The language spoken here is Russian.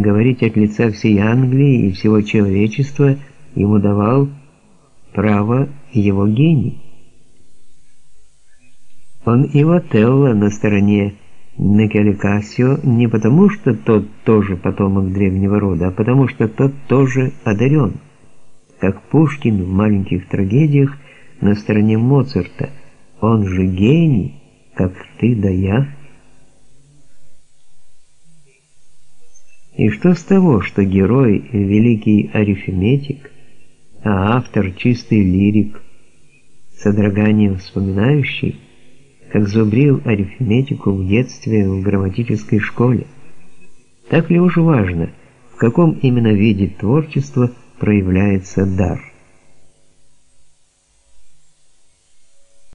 говорить от лица всей Англии и всего человечества ему давал право его гений. Он и в Отелло на стороне Некеле не потому, что тот тоже потомок древнего рода, а потому что тот тоже одарен, как Пушкин в «Маленьких трагедиях» на стороне Моцарта. Он же гений, как ты да я. И что с того, что герой – великий арифметик, а автор – чистый лирик, содроганием вспоминающий, как зубрил арифметику в детстве в грамматической школе. Так ли уж важно, в каком именно виде творчества проявляется дар?